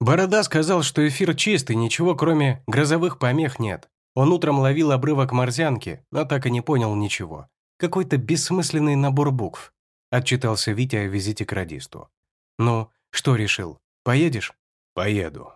Борода сказал, что эфир чистый, ничего кроме грозовых помех нет. Он утром ловил обрывок морзянки, но так и не понял ничего. Какой-то бессмысленный набор букв. Отчитался Витя о визите к радисту. «Ну, что решил? Поедешь?» «Поеду».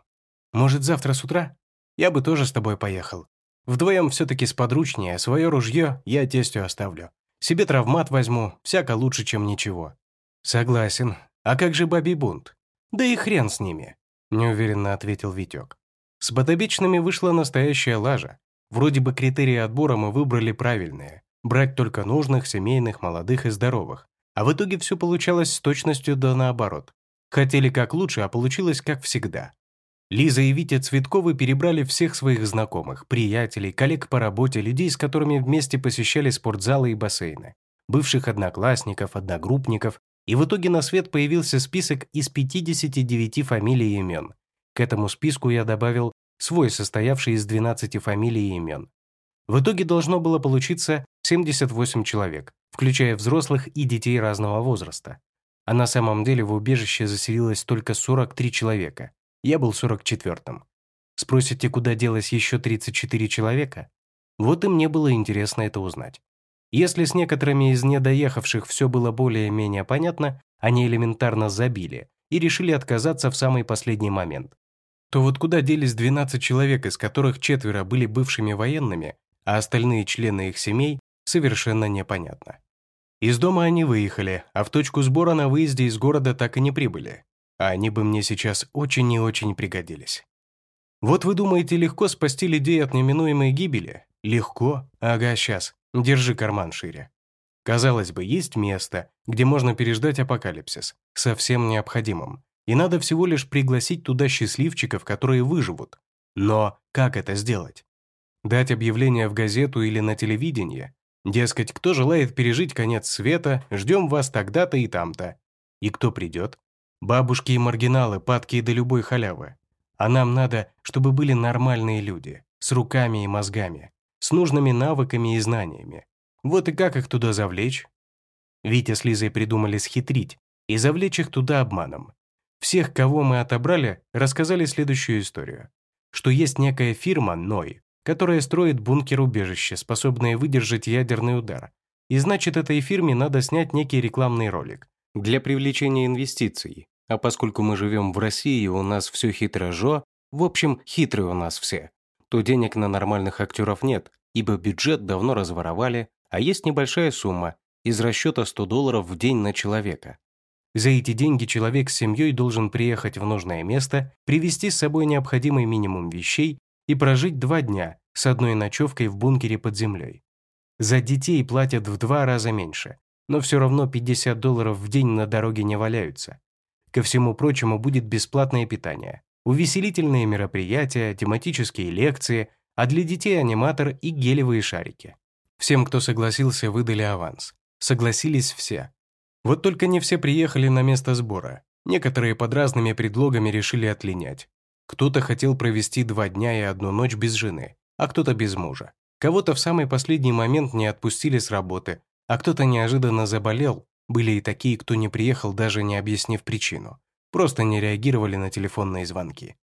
«Может, завтра с утра? Я бы тоже с тобой поехал. Вдвоем все-таки сподручнее, свое ружье я тестю оставлю. Себе травмат возьму, всяко лучше, чем ничего». «Согласен. А как же Баби Бунт?» «Да и хрен с ними неуверенно ответил Витек. С ботобичными вышла настоящая лажа. Вроде бы критерии отбора мы выбрали правильные. Брать только нужных, семейных, молодых и здоровых. А в итоге все получалось с точностью да наоборот. Хотели как лучше, а получилось как всегда. Лиза и Витя Цветковы перебрали всех своих знакомых, приятелей, коллег по работе, людей, с которыми вместе посещали спортзалы и бассейны, бывших одноклассников, одногруппников, и в итоге на свет появился список из 59 фамилий и имен. К этому списку я добавил свой, состоявший из 12 фамилий и имен. В итоге должно было получиться 78 человек, включая взрослых и детей разного возраста. А на самом деле в убежище заселилось только 43 человека. Я был 44-м. Спросите, куда делось еще 34 человека? Вот и мне было интересно это узнать. Если с некоторыми из недоехавших все было более-менее понятно, они элементарно забили и решили отказаться в самый последний момент. То вот куда делись 12 человек, из которых четверо были бывшими военными, а остальные члены их семей, совершенно непонятно. Из дома они выехали, а в точку сбора на выезде из города так и не прибыли. А они бы мне сейчас очень и очень пригодились. Вот вы думаете, легко спасти людей от неминуемой гибели? Легко? Ага, сейчас. Держи карман шире. Казалось бы, есть место, где можно переждать апокалипсис, совсем необходимым, и надо всего лишь пригласить туда счастливчиков, которые выживут. Но как это сделать? Дать объявление в газету или на телевидение? Дескать, кто желает пережить конец света, ждем вас тогда-то и там-то. И кто придет? Бабушки и маргиналы, падкие до любой халявы. А нам надо, чтобы были нормальные люди, с руками и мозгами, нужными навыками и знаниями. Вот и как их туда завлечь? Витя с Лизой придумали схитрить и завлечь их туда обманом. Всех, кого мы отобрали, рассказали следующую историю. Что есть некая фирма «Ной», которая строит бункер-убежище, способное выдержать ядерный удар. И значит, этой фирме надо снять некий рекламный ролик. Для привлечения инвестиций. А поскольку мы живем в России, у нас все хитро жо, в общем, хитрые у нас все, то денег на нормальных актеров нет, ибо бюджет давно разворовали, а есть небольшая сумма из расчета 100 долларов в день на человека. За эти деньги человек с семьей должен приехать в нужное место, привезти с собой необходимый минимум вещей и прожить два дня с одной ночевкой в бункере под землей. За детей платят в два раза меньше, но все равно 50 долларов в день на дороге не валяются. Ко всему прочему будет бесплатное питание, увеселительные мероприятия, тематические лекции – а для детей аниматор и гелевые шарики. Всем, кто согласился, выдали аванс. Согласились все. Вот только не все приехали на место сбора. Некоторые под разными предлогами решили отлинять. Кто-то хотел провести два дня и одну ночь без жены, а кто-то без мужа. Кого-то в самый последний момент не отпустили с работы, а кто-то неожиданно заболел. Были и такие, кто не приехал, даже не объяснив причину. Просто не реагировали на телефонные звонки.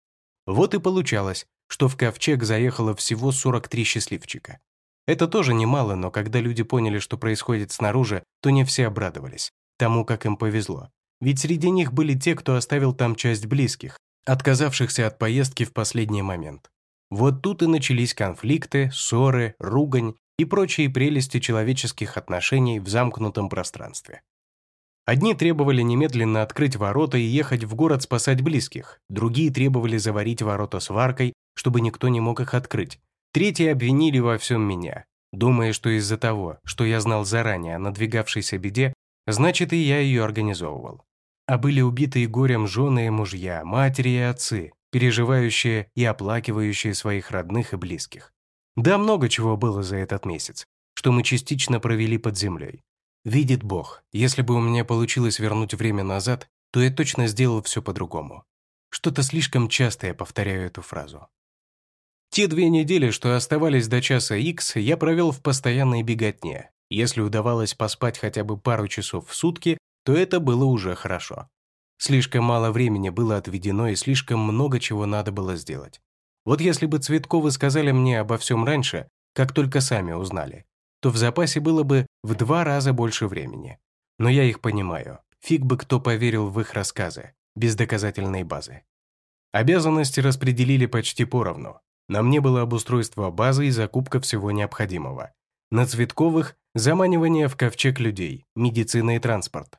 Вот и получалось, что в ковчег заехало всего 43 счастливчика. Это тоже немало, но когда люди поняли, что происходит снаружи, то не все обрадовались тому, как им повезло. Ведь среди них были те, кто оставил там часть близких, отказавшихся от поездки в последний момент. Вот тут и начались конфликты, ссоры, ругань и прочие прелести человеческих отношений в замкнутом пространстве. Одни требовали немедленно открыть ворота и ехать в город спасать близких, другие требовали заварить ворота сваркой чтобы никто не мог их открыть. Третьи обвинили во всем меня, думая, что из-за того, что я знал заранее о надвигавшейся беде, значит, и я ее организовывал. А были убиты и горем жены и мужья, матери и отцы, переживающие и оплакивающие своих родных и близких. Да много чего было за этот месяц, что мы частично провели под землей. Видит Бог, если бы у меня получилось вернуть время назад, то я точно сделал все по-другому. Что-то слишком часто я повторяю эту фразу. Те две недели, что оставались до часа X, я провел в постоянной беготне. Если удавалось поспать хотя бы пару часов в сутки, то это было уже хорошо. Слишком мало времени было отведено и слишком много чего надо было сделать. Вот если бы Цветковы сказали мне обо всем раньше, как только сами узнали, то в запасе было бы в два раза больше времени. Но я их понимаю. Фиг бы кто поверил в их рассказы, без доказательной базы. Обязанности распределили почти поровну. Нам не было обустройства базы и закупка всего необходимого. На Цветковых – заманивание в ковчег людей, медицина и транспорт.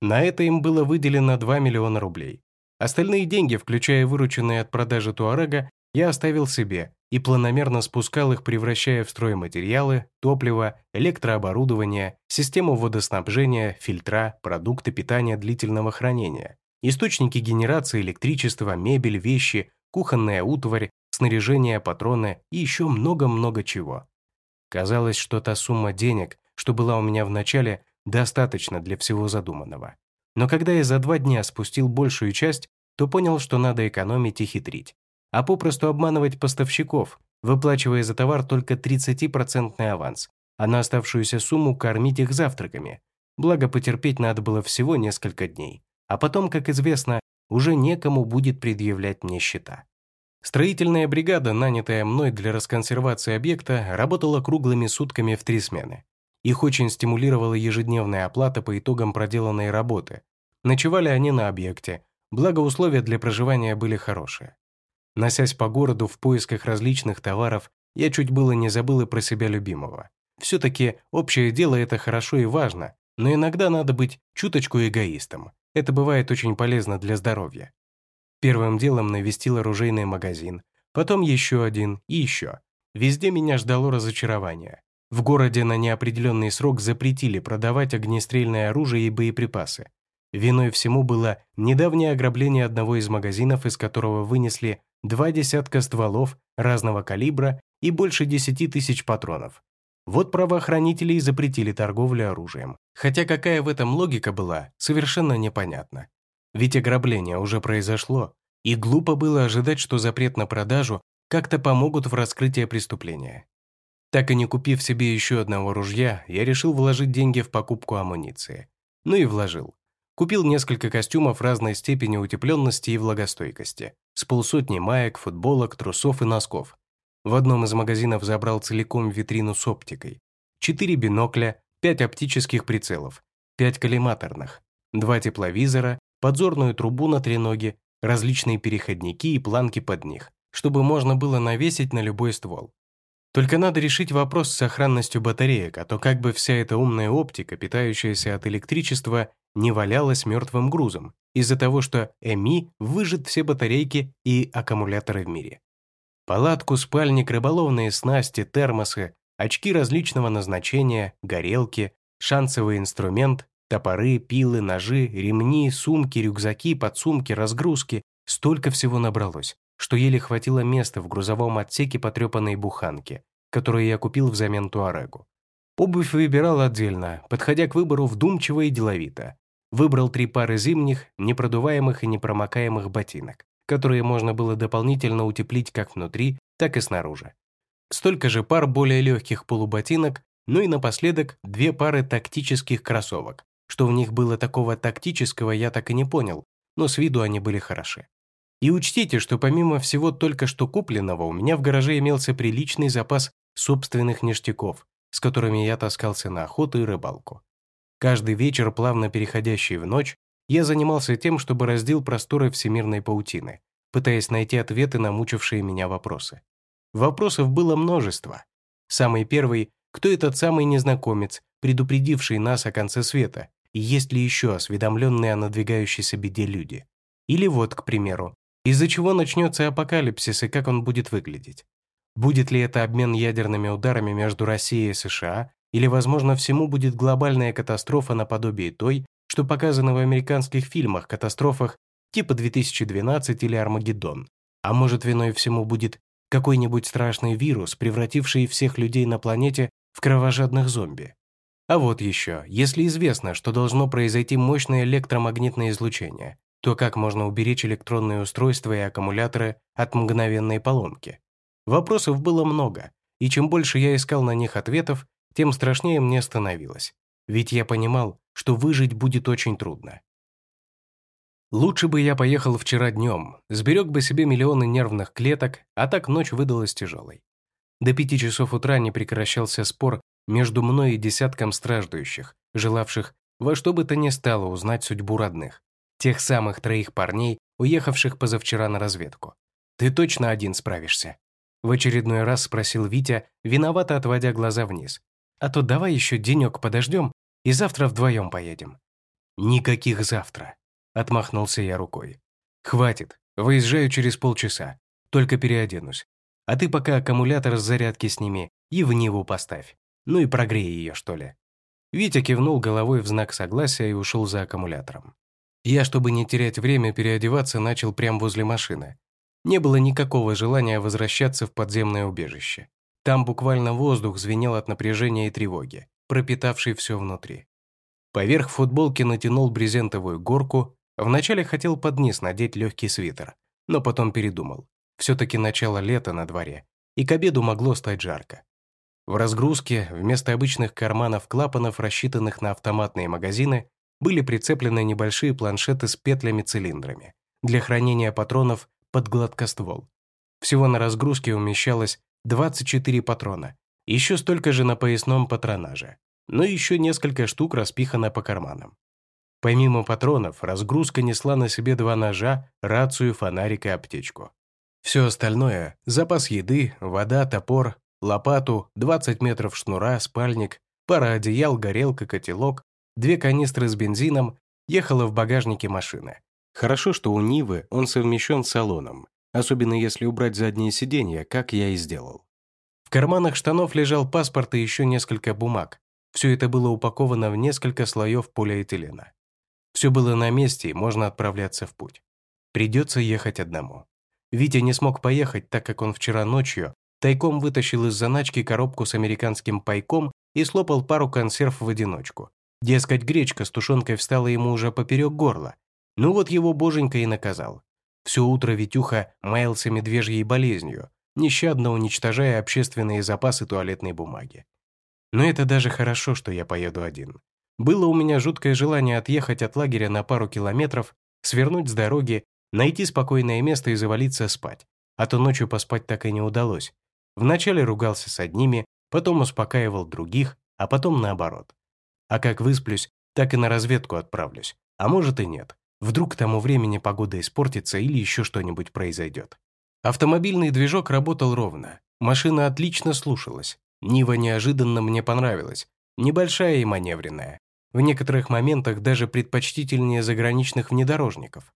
На это им было выделено 2 миллиона рублей. Остальные деньги, включая вырученные от продажи Туарега, я оставил себе и планомерно спускал их, превращая в стройматериалы, топливо, электрооборудование, систему водоснабжения, фильтра, продукты питания длительного хранения, источники генерации электричества, мебель, вещи, кухонная утварь, снаряжение, патроны и еще много-много чего. Казалось, что та сумма денег, что была у меня в начале, достаточно для всего задуманного. Но когда я за два дня спустил большую часть, то понял, что надо экономить и хитрить, а попросту обманывать поставщиков, выплачивая за товар только 30% аванс, а на оставшуюся сумму кормить их завтраками. Благо, потерпеть надо было всего несколько дней. А потом, как известно, уже некому будет предъявлять мне счета. Строительная бригада, нанятая мной для расконсервации объекта, работала круглыми сутками в три смены. Их очень стимулировала ежедневная оплата по итогам проделанной работы. Ночевали они на объекте, благо условия для проживания были хорошие. Носясь по городу в поисках различных товаров, я чуть было не забыл и про себя любимого. Все-таки общее дело — это хорошо и важно, но иногда надо быть чуточку эгоистом. Это бывает очень полезно для здоровья. Первым делом навестил оружейный магазин, потом еще один и еще. Везде меня ждало разочарование. В городе на неопределенный срок запретили продавать огнестрельное оружие и боеприпасы. Виной всему было недавнее ограбление одного из магазинов, из которого вынесли два десятка стволов разного калибра и больше 10 тысяч патронов. Вот правоохранители и запретили торговлю оружием. Хотя какая в этом логика была, совершенно непонятно ведь ограбление уже произошло, и глупо было ожидать, что запрет на продажу как-то помогут в раскрытии преступления. Так и не купив себе еще одного ружья, я решил вложить деньги в покупку амуниции. Ну и вложил. Купил несколько костюмов разной степени утепленности и влагостойкости, с полсотни маек, футболок, трусов и носков. В одном из магазинов забрал целиком витрину с оптикой. Четыре бинокля, пять оптических прицелов, пять коллиматорных, два тепловизора подзорную трубу на три ноги, различные переходники и планки под них, чтобы можно было навесить на любой ствол. Только надо решить вопрос с сохранностью батареек, а то как бы вся эта умная оптика, питающаяся от электричества, не валялась мертвым грузом из-за того, что ЭМИ выжжет все батарейки и аккумуляторы в мире. Палатку, спальник, рыболовные снасти, термосы, очки различного назначения, горелки, шансовый инструмент, Топоры, пилы, ножи, ремни, сумки, рюкзаки, подсумки, разгрузки. Столько всего набралось, что еле хватило места в грузовом отсеке потрепанной буханки, которую я купил взамен Туарегу. Обувь выбирал отдельно, подходя к выбору вдумчиво и деловито. Выбрал три пары зимних, непродуваемых и непромокаемых ботинок, которые можно было дополнительно утеплить как внутри, так и снаружи. Столько же пар более легких полуботинок, ну и напоследок две пары тактических кроссовок, что в них было такого тактического, я так и не понял, но с виду они были хороши. И учтите, что помимо всего только что купленного, у меня в гараже имелся приличный запас собственных ништяков, с которыми я таскался на охоту и рыбалку. Каждый вечер, плавно переходящий в ночь, я занимался тем, чтобы раздел просторы всемирной паутины, пытаясь найти ответы на мучившие меня вопросы. Вопросов было множество. Самый первый — кто этот самый незнакомец, предупредивший нас о конце света, есть ли еще осведомленные о надвигающейся беде люди. Или вот, к примеру, из-за чего начнется апокалипсис и как он будет выглядеть. Будет ли это обмен ядерными ударами между Россией и США, или, возможно, всему будет глобальная катастрофа наподобие той, что показана в американских фильмах, катастрофах типа 2012 или Армагеддон. А может, виной всему будет какой-нибудь страшный вирус, превративший всех людей на планете в кровожадных зомби. А вот еще, если известно, что должно произойти мощное электромагнитное излучение, то как можно уберечь электронные устройства и аккумуляторы от мгновенной поломки? Вопросов было много, и чем больше я искал на них ответов, тем страшнее мне становилось. Ведь я понимал, что выжить будет очень трудно. Лучше бы я поехал вчера днем, сберег бы себе миллионы нервных клеток, а так ночь выдалась тяжелой. До пяти часов утра не прекращался спор между мной и десятком страждущих, желавших во что бы то ни стало узнать судьбу родных, тех самых троих парней, уехавших позавчера на разведку. «Ты точно один справишься?» В очередной раз спросил Витя, виновато отводя глаза вниз. «А то давай еще денек подождем и завтра вдвоем поедем». «Никаких завтра», — отмахнулся я рукой. «Хватит, выезжаю через полчаса, только переоденусь. А ты пока аккумулятор с зарядки сними и в Ниву поставь. Ну и прогрей ее, что ли». Витя кивнул головой в знак согласия и ушел за аккумулятором. Я, чтобы не терять время, переодеваться начал прямо возле машины. Не было никакого желания возвращаться в подземное убежище. Там буквально воздух звенел от напряжения и тревоги, пропитавший все внутри. Поверх футболки натянул брезентовую горку, вначале хотел под низ надеть легкий свитер, но потом передумал. Все-таки начало лета на дворе, и к обеду могло стать жарко. В разгрузке вместо обычных карманов-клапанов, рассчитанных на автоматные магазины, были прицеплены небольшие планшеты с петлями-цилиндрами для хранения патронов под гладкоствол. Всего на разгрузке умещалось 24 патрона, еще столько же на поясном патронаже, но еще несколько штук распихано по карманам. Помимо патронов, разгрузка несла на себе два ножа, рацию, фонарик и аптечку. Все остальное – запас еды, вода, топор, лопату, 20 метров шнура, спальник, пара одеял, горелка, котелок, две канистры с бензином ехала в багажнике машины. Хорошо, что у Нивы он совмещен с салоном, особенно если убрать задние сиденья, как я и сделал. В карманах штанов лежал паспорт и еще несколько бумаг. Все это было упаковано в несколько слоев полиэтилена. Все было на месте, и можно отправляться в путь. Придется ехать одному. Витя не смог поехать, так как он вчера ночью тайком вытащил из заначки коробку с американским пайком и слопал пару консерв в одиночку. Дескать, гречка с тушенкой встала ему уже поперек горла. Ну вот его боженька и наказал. Все утро Витюха маялся медвежьей болезнью, нещадно уничтожая общественные запасы туалетной бумаги. Но это даже хорошо, что я поеду один. Было у меня жуткое желание отъехать от лагеря на пару километров, свернуть с дороги, найти спокойное место и завалиться спать. А то ночью поспать так и не удалось. Вначале ругался с одними, потом успокаивал других, а потом наоборот. А как высплюсь, так и на разведку отправлюсь. А может и нет. Вдруг к тому времени погода испортится или еще что-нибудь произойдет. Автомобильный движок работал ровно. Машина отлично слушалась. Нива неожиданно мне понравилась. Небольшая и маневренная. В некоторых моментах даже предпочтительнее заграничных внедорожников.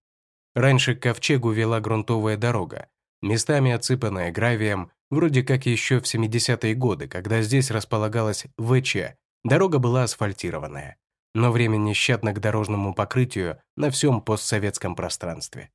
Раньше к ковчегу вела грунтовая дорога, местами отсыпанная гравием, вроде как еще в 70-е годы, когда здесь располагалась ВЧ, дорога была асфальтированная, но время нещадно к дорожному покрытию на всем постсоветском пространстве.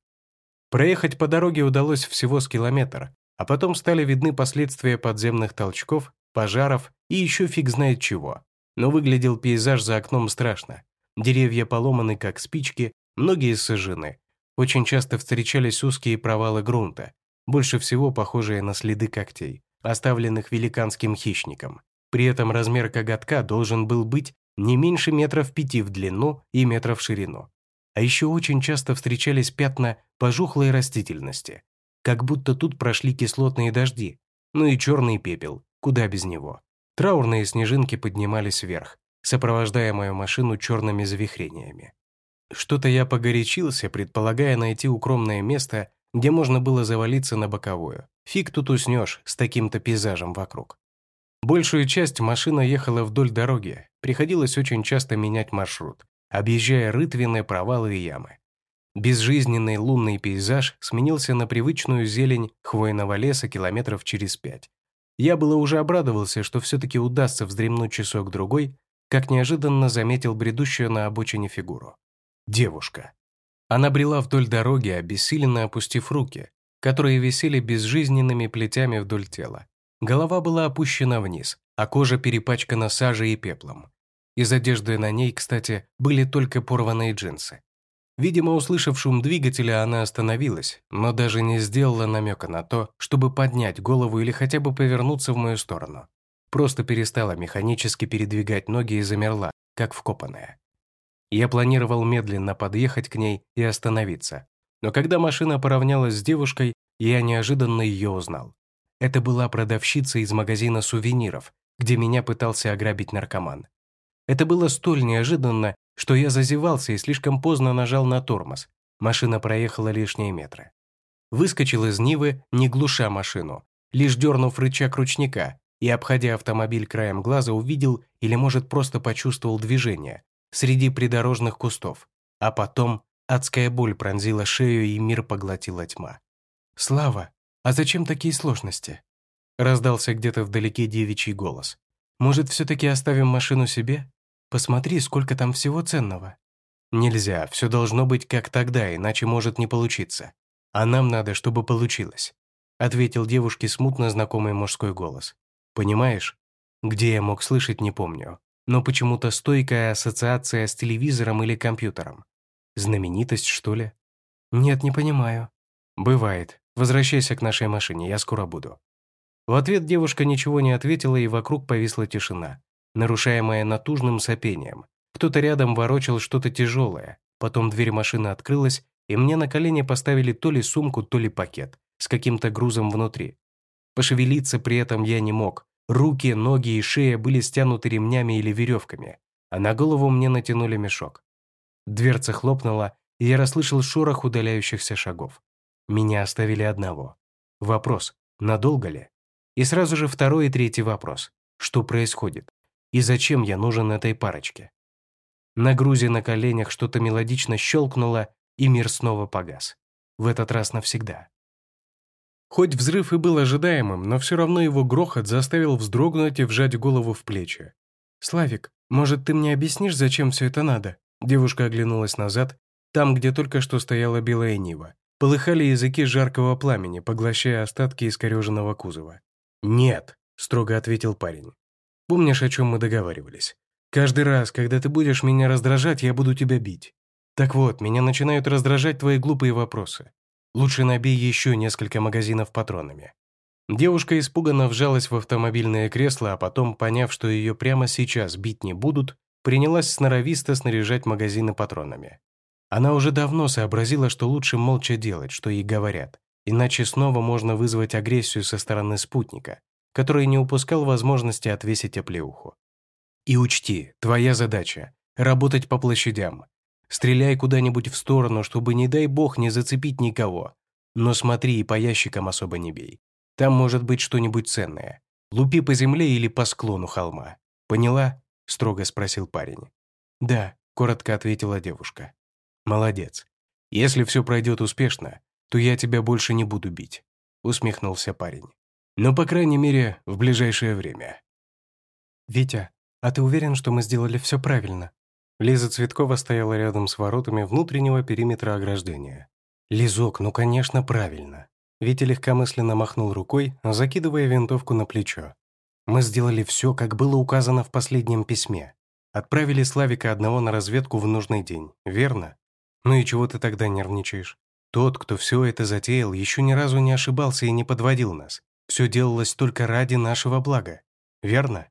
Проехать по дороге удалось всего с километр, а потом стали видны последствия подземных толчков, пожаров и еще фиг знает чего. Но выглядел пейзаж за окном страшно. Деревья поломаны, как спички, многие сожжены. Очень часто встречались узкие провалы грунта, больше всего похожие на следы когтей, оставленных великанским хищником. При этом размер коготка должен был быть не меньше метров пяти в длину и метров в ширину. А еще очень часто встречались пятна пожухлой растительности, как будто тут прошли кислотные дожди, ну и черный пепел, куда без него. Траурные снежинки поднимались вверх, сопровождая мою машину черными завихрениями. Что-то я погорячился, предполагая найти укромное место где можно было завалиться на боковую. Фиг тут уснешь с таким-то пейзажем вокруг. Большую часть машина ехала вдоль дороги, приходилось очень часто менять маршрут, объезжая рытвины, провалы и ямы. Безжизненный лунный пейзаж сменился на привычную зелень хвойного леса километров через пять. Я было уже обрадовался, что все-таки удастся вздремнуть часок-другой, как неожиданно заметил бредущую на обочине фигуру. Девушка. Она брела вдоль дороги, обессиленно опустив руки, которые висели безжизненными плетями вдоль тела. Голова была опущена вниз, а кожа перепачкана сажей и пеплом. Из одежды на ней, кстати, были только порванные джинсы. Видимо, услышав шум двигателя, она остановилась, но даже не сделала намека на то, чтобы поднять голову или хотя бы повернуться в мою сторону. Просто перестала механически передвигать ноги и замерла, как вкопанная. Я планировал медленно подъехать к ней и остановиться. Но когда машина поравнялась с девушкой, я неожиданно ее узнал. Это была продавщица из магазина сувениров, где меня пытался ограбить наркоман. Это было столь неожиданно, что я зазевался и слишком поздно нажал на тормоз. Машина проехала лишние метры. Выскочил из Нивы, не глуша машину, лишь дернув рычаг ручника, и, обходя автомобиль краем глаза, увидел или, может, просто почувствовал движение, среди придорожных кустов, а потом адская боль пронзила шею, и мир поглотила тьма. «Слава, а зачем такие сложности?» Раздался где-то вдалеке девичий голос. «Может, все-таки оставим машину себе? Посмотри, сколько там всего ценного». «Нельзя, все должно быть как тогда, иначе может не получиться. А нам надо, чтобы получилось», — ответил девушке смутно знакомый мужской голос. «Понимаешь? Где я мог слышать, не помню но почему-то стойкая ассоциация с телевизором или компьютером. Знаменитость, что ли? Нет, не понимаю. Бывает. Возвращайся к нашей машине, я скоро буду. В ответ девушка ничего не ответила, и вокруг повисла тишина, нарушаемая натужным сопением. Кто-то рядом ворочал что-то тяжелое, потом дверь машины открылась, и мне на колени поставили то ли сумку, то ли пакет с каким-то грузом внутри. Пошевелиться при этом я не мог, Руки, ноги и шея были стянуты ремнями или веревками, а на голову мне натянули мешок. Дверца хлопнула, и я расслышал шорох удаляющихся шагов. Меня оставили одного. Вопрос, надолго ли? И сразу же второй и третий вопрос. Что происходит? И зачем я нужен этой парочке? На грузе на коленях что-то мелодично щелкнуло, и мир снова погас. В этот раз навсегда. Хоть взрыв и был ожидаемым, но все равно его грохот заставил вздрогнуть и вжать голову в плечи. «Славик, может, ты мне объяснишь, зачем все это надо?» Девушка оглянулась назад, там, где только что стояла белая нива. Полыхали языки жаркого пламени, поглощая остатки искореженного кузова. «Нет», — строго ответил парень. «Помнишь, о чем мы договаривались? Каждый раз, когда ты будешь меня раздражать, я буду тебя бить. Так вот, меня начинают раздражать твои глупые вопросы. Лучше набей еще несколько магазинов патронами». Девушка испуганно вжалась в автомобильное кресло, а потом, поняв, что ее прямо сейчас бить не будут, принялась сноровисто снаряжать магазины патронами. Она уже давно сообразила, что лучше молча делать, что ей говорят, иначе снова можно вызвать агрессию со стороны спутника, который не упускал возможности отвесить оплеуху. «И учти, твоя задача — работать по площадям, Стреляй куда-нибудь в сторону, чтобы, не дай бог, не зацепить никого. Но смотри и по ящикам особо не бей. Там может быть что-нибудь ценное. Лупи по земле или по склону холма. Поняла?» — строго спросил парень. «Да», — коротко ответила девушка. «Молодец. Если все пройдет успешно, то я тебя больше не буду бить», — усмехнулся парень. «Но, по крайней мере, в ближайшее время». «Витя, а ты уверен, что мы сделали все правильно?» Лиза Цветкова стояла рядом с воротами внутреннего периметра ограждения. «Лизок, ну, конечно, правильно!» Витя легкомысленно махнул рукой, закидывая винтовку на плечо. «Мы сделали все, как было указано в последнем письме. Отправили Славика одного на разведку в нужный день, верно? Ну и чего ты тогда нервничаешь? Тот, кто все это затеял, еще ни разу не ошибался и не подводил нас. Все делалось только ради нашего блага, верно?»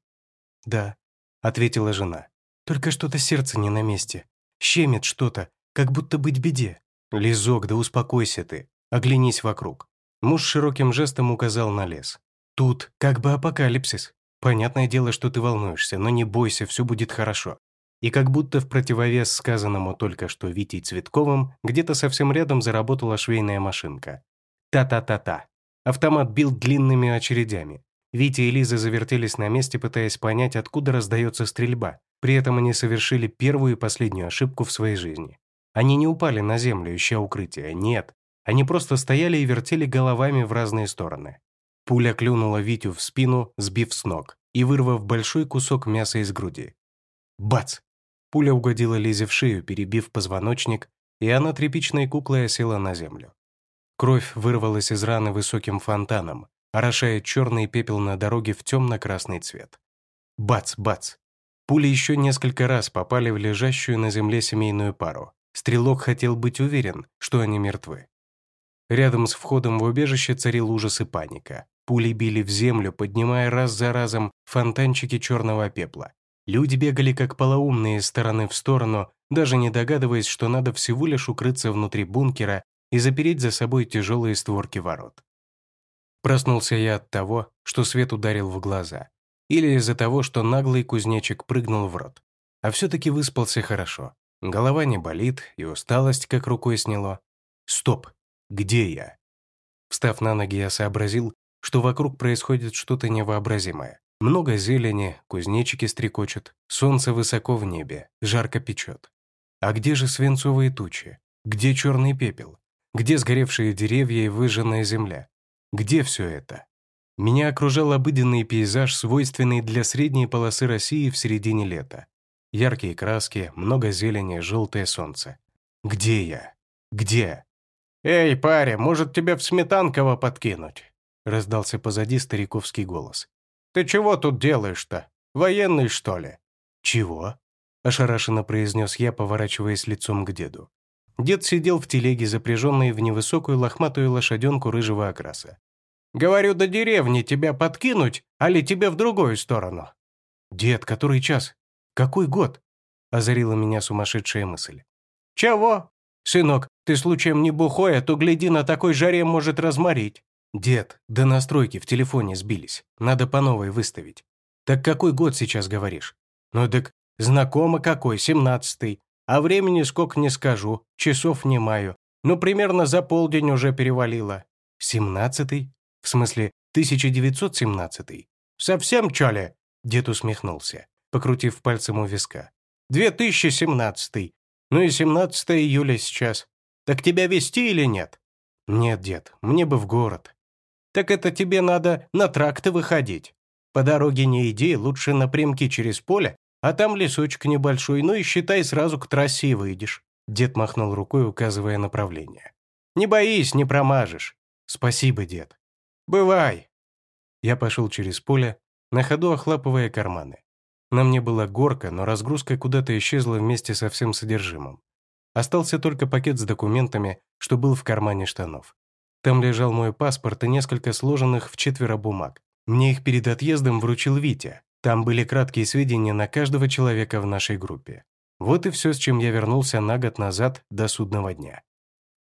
«Да», — ответила жена. Только что-то сердце не на месте. Щемит что-то, как будто быть беде. Лизок, да успокойся ты. Оглянись вокруг. Муж широким жестом указал на лес. Тут как бы апокалипсис. Понятное дело, что ты волнуешься, но не бойся, все будет хорошо. И как будто в противовес сказанному только что Витей Цветковым, где-то совсем рядом заработала швейная машинка. Та-та-та-та. Автомат бил длинными очередями. Витя и Лиза завертелись на месте, пытаясь понять, откуда раздается стрельба. При этом они совершили первую и последнюю ошибку в своей жизни. Они не упали на землю, ища укрытия. Нет. Они просто стояли и вертели головами в разные стороны. Пуля клюнула Витю в спину, сбив с ног и вырвав большой кусок мяса из груди. Бац! Пуля угодила Лизе в шею, перебив позвоночник, и она тряпичной куклой осела на землю. Кровь вырвалась из раны высоким фонтаном, орошая черный пепел на дороге в темно-красный цвет. Бац, бац. Пули еще несколько раз попали в лежащую на земле семейную пару. Стрелок хотел быть уверен, что они мертвы. Рядом с входом в убежище царил ужас и паника. Пули били в землю, поднимая раз за разом фонтанчики черного пепла. Люди бегали как полоумные из стороны в сторону, даже не догадываясь, что надо всего лишь укрыться внутри бункера и запереть за собой тяжелые створки ворот. Проснулся я от того, что свет ударил в глаза, или из-за того, что наглый кузнечик прыгнул в рот. А все-таки выспался хорошо. Голова не болит, и усталость как рукой сняло. Стоп, где я? Встав на ноги, я сообразил, что вокруг происходит что-то невообразимое. Много зелени, кузнечики стрекочут, солнце высоко в небе, жарко печет. А где же свинцовые тучи? Где черный пепел? Где сгоревшие деревья и выжженная земля? Где все это? Меня окружал обыденный пейзаж, свойственный для средней полосы России в середине лета. Яркие краски, много зелени, желтое солнце. Где я? Где? «Эй, паря, может тебя в Сметанково подкинуть?» — раздался позади стариковский голос. «Ты чего тут делаешь-то? Военный, что ли?» «Чего?» — ошарашенно произнес я, поворачиваясь лицом к деду. Дед сидел в телеге, запряженной в невысокую лохматую лошаденку рыжего окраса. Говорю, до деревни тебя подкинуть, али тебе в другую сторону?» «Дед, который час? Какой год?» — озарила меня сумасшедшая мысль. «Чего?» «Сынок, ты случаем не бухой, а то, гляди, на такой жаре может разморить». «Дед, да настройки в телефоне сбились. Надо по новой выставить». «Так какой год сейчас говоришь?» «Ну так, знакомо какой, семнадцатый. А времени сколько не скажу, часов не маю. Ну, примерно за полдень уже перевалило». «Семнадцатый? В смысле, 1917-й. Совсем чоле? Дед усмехнулся, покрутив пальцем у виска. 2017-й. Ну и 17 июля сейчас. Так тебя вести или нет? Нет, дед, мне бы в город. Так это тебе надо на тракты выходить. По дороге не иди, лучше напрямки через поле, а там лесочек небольшой, ну и считай, сразу к трассе и выйдешь. Дед махнул рукой, указывая направление. «Не боись, не промажешь». «Спасибо, дед». Бывай!» Я пошел через поле, на ходу охлапывая карманы. На мне была горка, но разгрузка куда-то исчезла вместе со всем содержимым. Остался только пакет с документами, что был в кармане штанов. Там лежал мой паспорт и несколько сложенных в четверо бумаг. Мне их перед отъездом вручил Витя. Там были краткие сведения на каждого человека в нашей группе. Вот и все, с чем я вернулся на год назад до судного дня.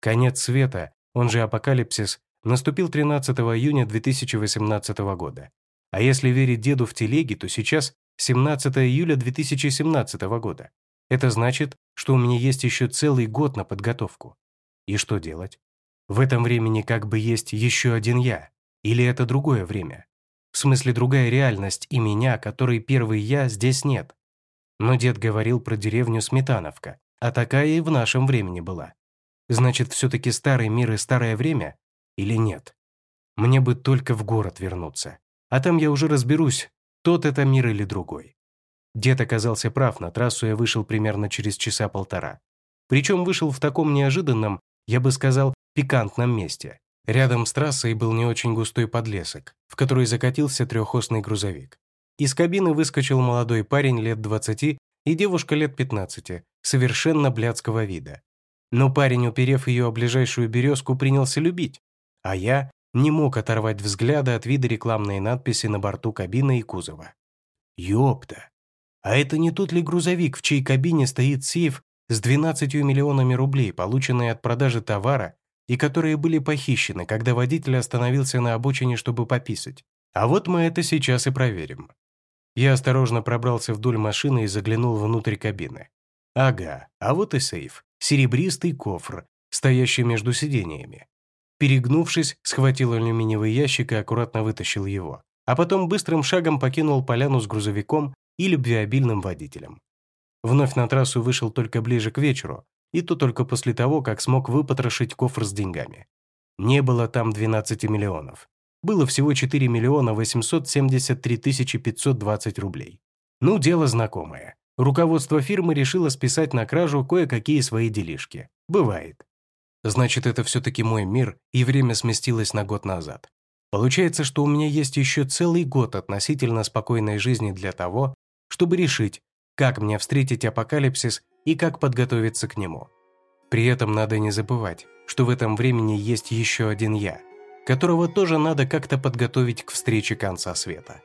Конец света, он же апокалипсис, наступил 13 июня 2018 года. А если верить деду в телеге, то сейчас 17 июля 2017 года. Это значит, что у меня есть еще целый год на подготовку. И что делать? В этом времени как бы есть еще один я. Или это другое время? В смысле, другая реальность и меня, который первый я, здесь нет. Но дед говорил про деревню Сметановка, а такая и в нашем времени была. Значит, все-таки старый мир и старое время или нет. Мне бы только в город вернуться, а там я уже разберусь, тот это мир или другой. Дед оказался прав, на трассу я вышел примерно через часа полтора. Причем вышел в таком неожиданном, я бы сказал, пикантном месте. Рядом с трассой был не очень густой подлесок, в который закатился трехосный грузовик. Из кабины выскочил молодой парень лет 20 и девушка лет 15, совершенно блядского вида. Но парень, уперев ее о ближайшую березку, принялся любить, а я не мог оторвать взгляда от вида рекламной надписи на борту кабины и кузова. Ёпта! А это не тот ли грузовик, в чьей кабине стоит сейф с 12 миллионами рублей, полученные от продажи товара, и которые были похищены, когда водитель остановился на обочине, чтобы пописать? А вот мы это сейчас и проверим. Я осторожно пробрался вдоль машины и заглянул внутрь кабины. Ага, а вот и сейф, серебристый кофр, стоящий между сидениями перегнувшись, схватил алюминиевый ящик и аккуратно вытащил его, а потом быстрым шагом покинул поляну с грузовиком и любвеобильным водителем. Вновь на трассу вышел только ближе к вечеру, и то только после того, как смог выпотрошить кофр с деньгами. Не было там 12 миллионов. Было всего 4 миллиона 873 тысячи 520 рублей. Ну, дело знакомое. Руководство фирмы решило списать на кражу кое-какие свои делишки. Бывает. Значит, это все-таки мой мир, и время сместилось на год назад. Получается, что у меня есть еще целый год относительно спокойной жизни для того, чтобы решить, как мне встретить апокалипсис и как подготовиться к нему. При этом надо не забывать, что в этом времени есть еще один я, которого тоже надо как-то подготовить к встрече конца света.